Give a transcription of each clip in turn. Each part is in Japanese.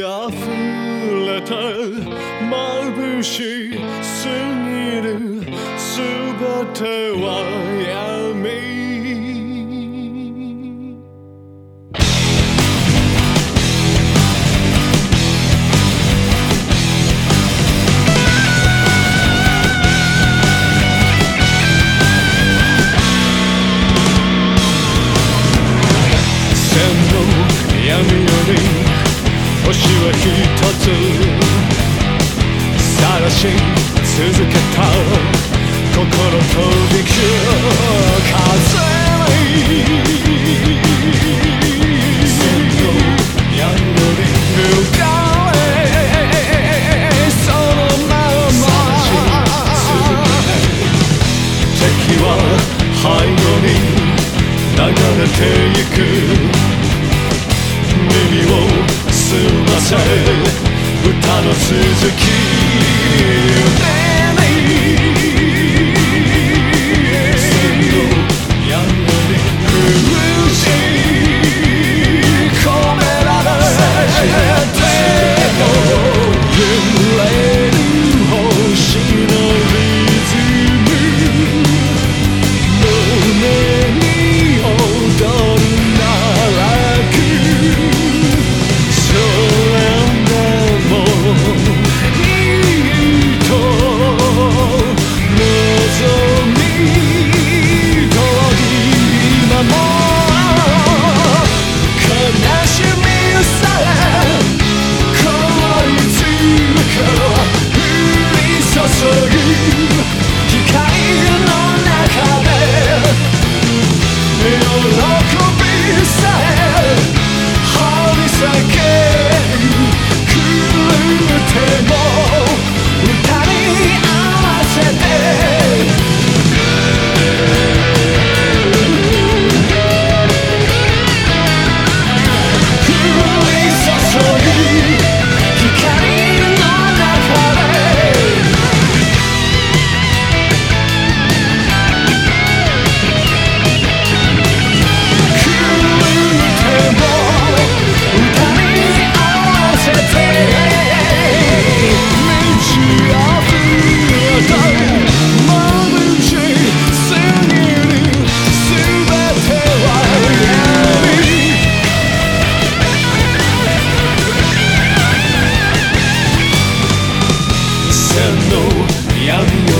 あふれた眩しすぎるすべては闇闇より星は一つ探し続けた心とびく風に線の闇より向かえそのまま敵は背後に流れてゆく耳を澄ませ歌の続き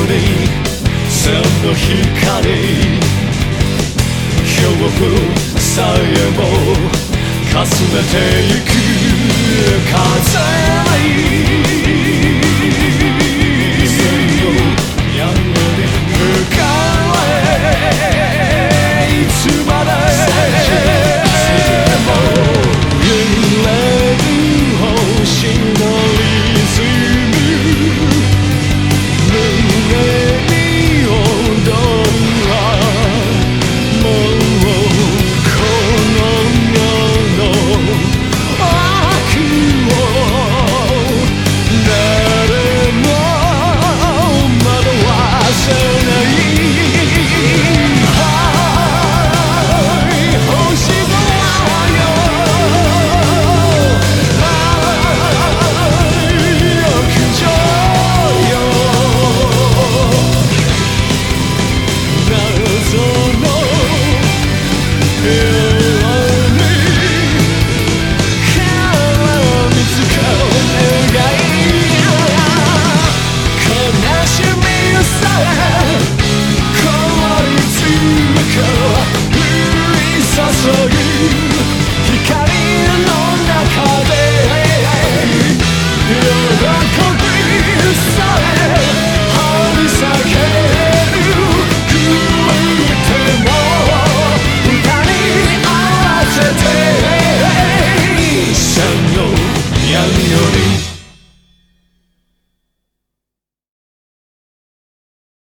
に線の光。恐怖さえもかすめてゆく。風に。